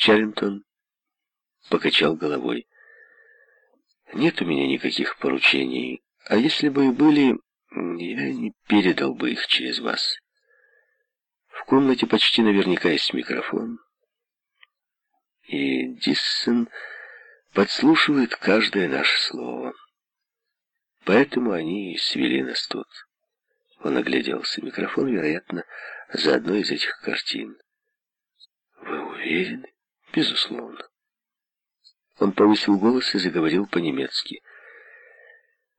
Чарльтон покачал головой. «Нет у меня никаких поручений, а если бы и были, я не передал бы их через вас. В комнате почти наверняка есть микрофон, и Диссон подслушивает каждое наше слово. Поэтому они и свели нас тут». Он огляделся. Микрофон, вероятно, за одной из этих картин. «Вы уверены?» «Безусловно». Он повысил голос и заговорил по-немецки.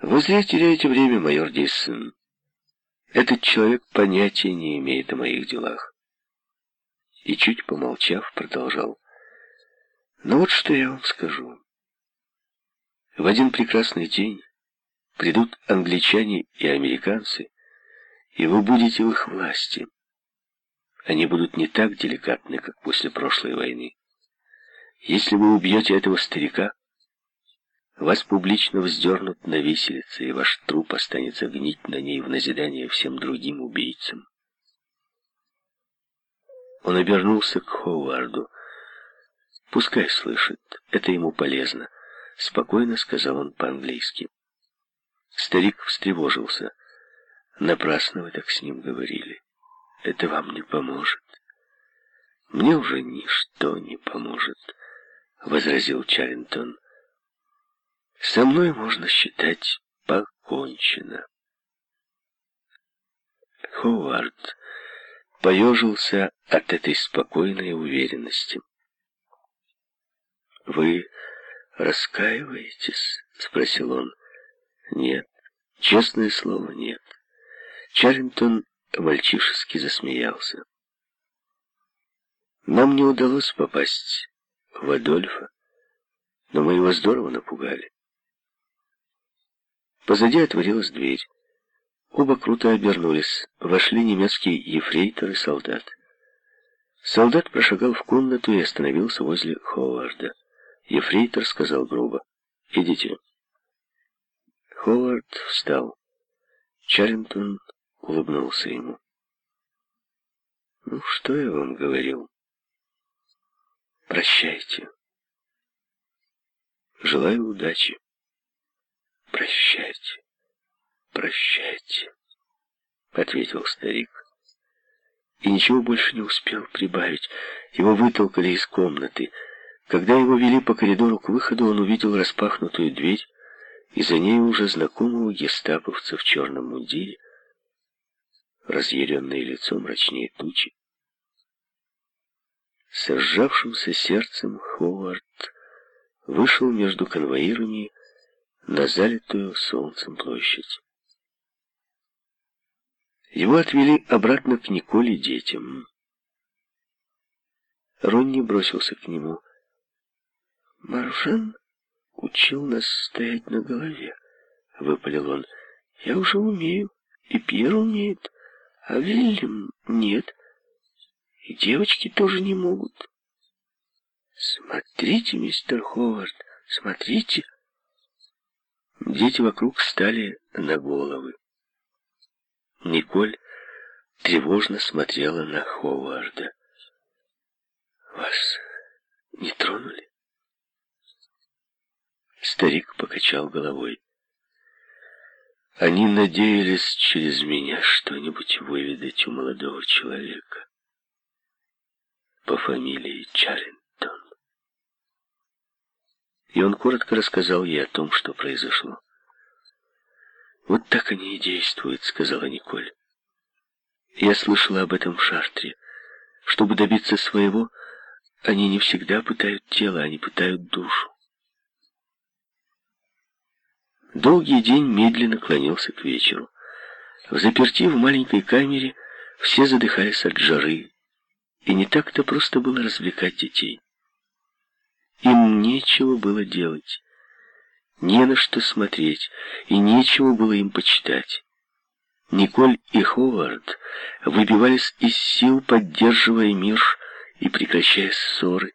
«Вы зря теряете время, майор Диссон. Этот человек понятия не имеет о моих делах». И чуть помолчав, продолжал. «Ну вот что я вам скажу. В один прекрасный день придут англичане и американцы, и вы будете в их власти. Они будут не так деликатны, как после прошлой войны. Если вы убьете этого старика, вас публично вздернут на виселице, и ваш труп останется гнить на ней в назидание всем другим убийцам. Он обернулся к Ховарду. «Пускай слышит, это ему полезно», — спокойно сказал он по-английски. Старик встревожился. «Напрасно вы так с ним говорили. Это вам не поможет». «Мне уже ничто не поможет». — возразил Чаррингтон. «Со мной можно считать покончено». Ховард поежился от этой спокойной уверенности. «Вы раскаиваетесь?» — спросил он. «Нет, честное слово, нет». Чаррингтон мальчишески засмеялся. «Нам не удалось попасть в Адольфа, но мы его здорово напугали. Позади отворилась дверь. Оба круто обернулись. Вошли немецкий ефрейтор и солдат. Солдат прошагал в комнату и остановился возле Ховарда. Ефрейтор сказал грубо. «Идите». Ховард встал. Чаррингтон улыбнулся ему. «Ну, что я вам говорил?» Прощайте. Желаю удачи. Прощайте. Прощайте, ответил старик. И ничего больше не успел прибавить. Его вытолкали из комнаты. Когда его вели по коридору к выходу, он увидел распахнутую дверь, и за ней уже знакомого гестаповца в черном мундире, разъяренное лицо мрачнее тучи. С сжавшимся сердцем Ховард вышел между конвоирами на залитую солнцем площадь. Его отвели обратно к Николе детям. Ронни бросился к нему. «Маржан учил нас стоять на голове», — выпалил он. «Я уже умею, и Пьер умеет, а Вильям нет». И девочки тоже не могут. Смотрите, мистер Ховард, смотрите. Дети вокруг стали на головы. Николь тревожно смотрела на Ховарда. «Вас не тронули?» Старик покачал головой. Они надеялись через меня что-нибудь выведать у молодого человека по фамилии Чаррингтон. И он коротко рассказал ей о том, что произошло. «Вот так они и действуют», — сказала Николь. «Я слышала об этом в Шартре. Чтобы добиться своего, они не всегда пытают тело, они пытают душу». Долгий день медленно клонился к вечеру. В заперти в маленькой камере все задыхались от жары, и не так-то просто было развлекать детей. Им нечего было делать, не на что смотреть, и нечего было им почитать. Николь и Ховард выбивались из сил, поддерживая мир и прекращая ссоры.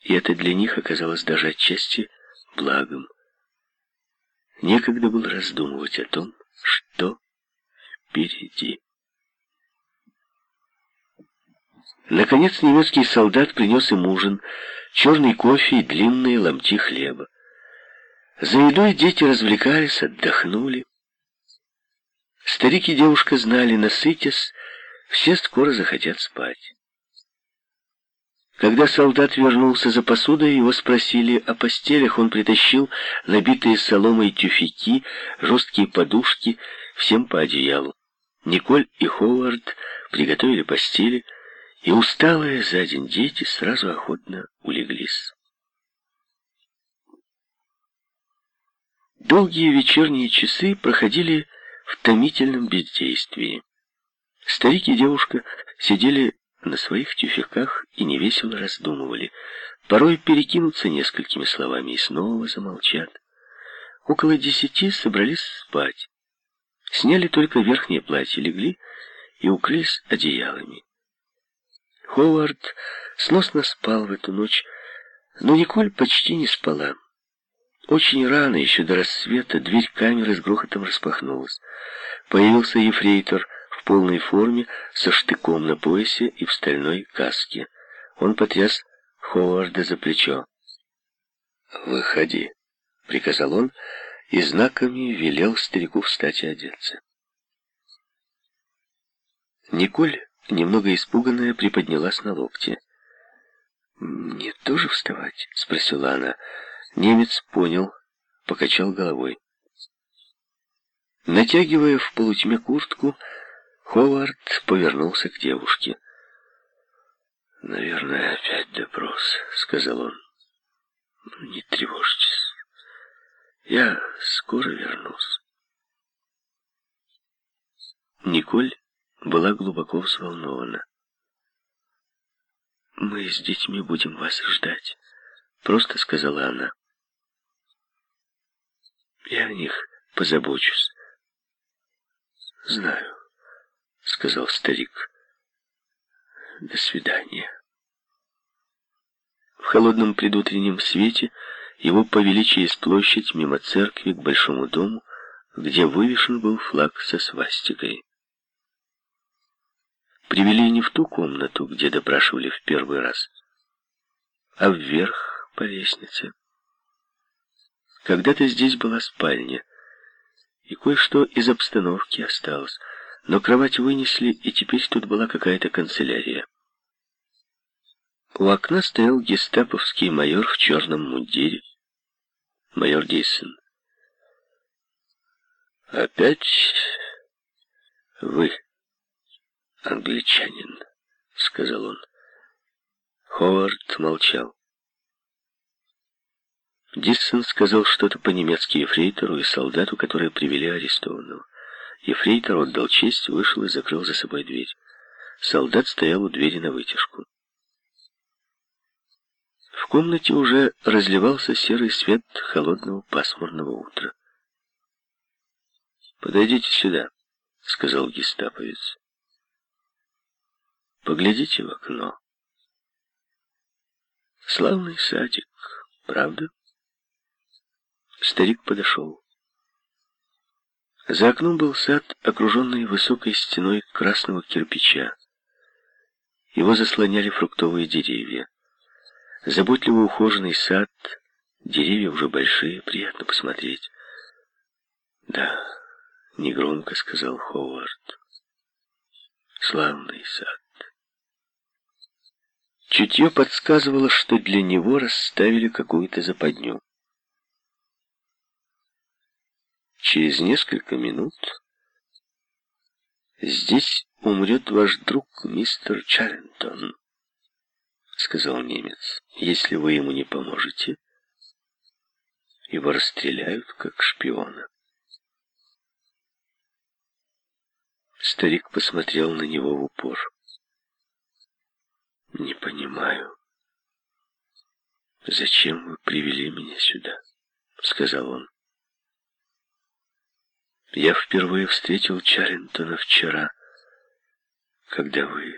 И это для них оказалось даже отчасти благом. Некогда было раздумывать о том, что впереди. Наконец немецкий солдат принес им ужин, черный кофе и длинные ломти хлеба. За едой дети развлекались, отдохнули. Старик и девушка знали, насытясь, все скоро захотят спать. Когда солдат вернулся за посудой, его спросили о постелях. Он притащил набитые соломой тюфяки, жесткие подушки, всем по одеялу. Николь и Ховард приготовили постели, и усталые за день дети сразу охотно улеглись. Долгие вечерние часы проходили в томительном бездействии. Старик и девушка сидели на своих тюфяках и невесело раздумывали. Порой перекинутся несколькими словами и снова замолчат. Около десяти собрались спать. Сняли только верхнее платье, легли и укрылись одеялами. Ховард сносно спал в эту ночь, но Николь почти не спала. Очень рано, еще до рассвета, дверь камеры с грохотом распахнулась. Появился ефрейтор в полной форме, со штыком на поясе и в стальной каске. Он потряс Ховарда за плечо. «Выходи», — приказал он, и знаками велел старику встать и одеться. Николь, немного испуганная, приподнялась на локте. «Мне тоже вставать?» — спросила она. Немец понял, покачал головой. Натягивая в полутьме куртку, Ховард повернулся к девушке. «Наверное, опять допрос», — сказал он. «Ну, не тревожьтесь. Я скоро вернусь». Николь была глубоко взволнована. «Мы с детьми будем вас ждать», — просто сказала она. «Я о них позабочусь». «Знаю», — сказал старик. «До свидания». В холодном предутреннем свете его повели через площадь мимо церкви к большому дому, где вывешен был флаг со свастикой. Привели не в ту комнату, где допрашивали в первый раз, а вверх по лестнице. Когда-то здесь была спальня, и кое-что из обстановки осталось — но кровать вынесли, и теперь тут была какая-то канцелярия. У окна стоял гестаповский майор в черном мундире. Майор Диссон. «Опять вы, англичанин», — сказал он. Ховард молчал. Диссон сказал что-то по-немецки ефрейтору и солдату, которые привели арестованного. Ефрейтор отдал честь, вышел и закрыл за собой дверь. Солдат стоял у двери на вытяжку. В комнате уже разливался серый свет холодного пасмурного утра. «Подойдите сюда», — сказал гестаповец. «Поглядите в окно. Славный садик, правда?» Старик подошел. За окном был сад, окруженный высокой стеной красного кирпича. Его заслоняли фруктовые деревья. Заботливо ухоженный сад, деревья уже большие, приятно посмотреть. «Да», — негромко сказал Ховард, — «славный сад». Чутье подсказывало, что для него расставили какую-то западню. Через несколько минут здесь умрет ваш друг мистер Чарентон, сказал немец. Если вы ему не поможете, его расстреляют как шпиона. Старик посмотрел на него в упор. «Не понимаю, зачем вы привели меня сюда?» — сказал он. Я впервые встретил Чаринтона вчера, когда вы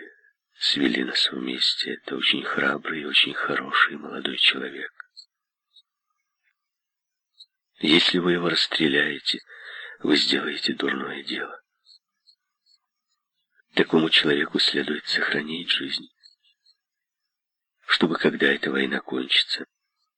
свели нас вместе. Это очень храбрый и очень хороший молодой человек. Если вы его расстреляете, вы сделаете дурное дело. Такому человеку следует сохранить жизнь. Чтобы когда эта война кончится,